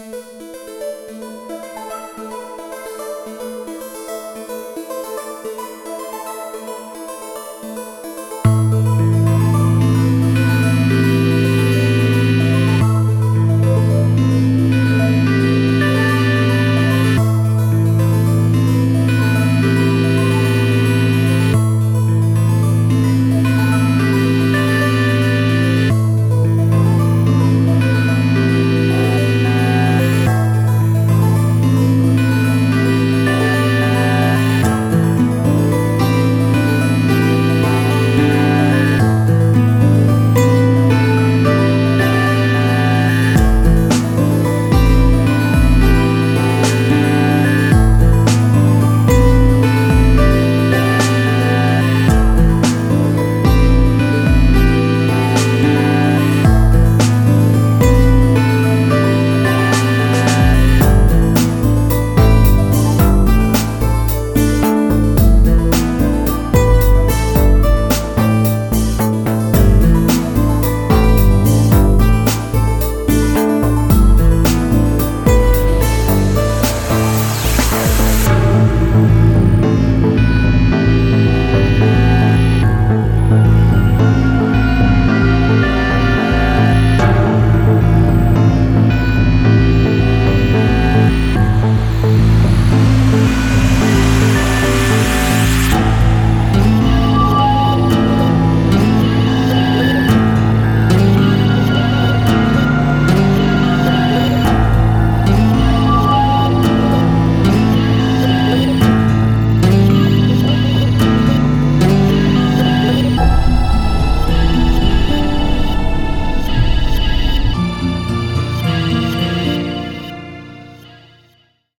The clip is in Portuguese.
Música